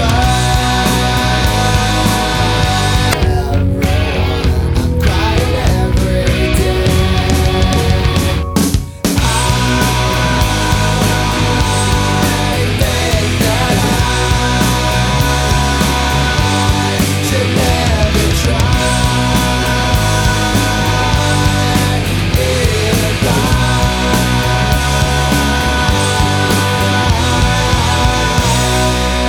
try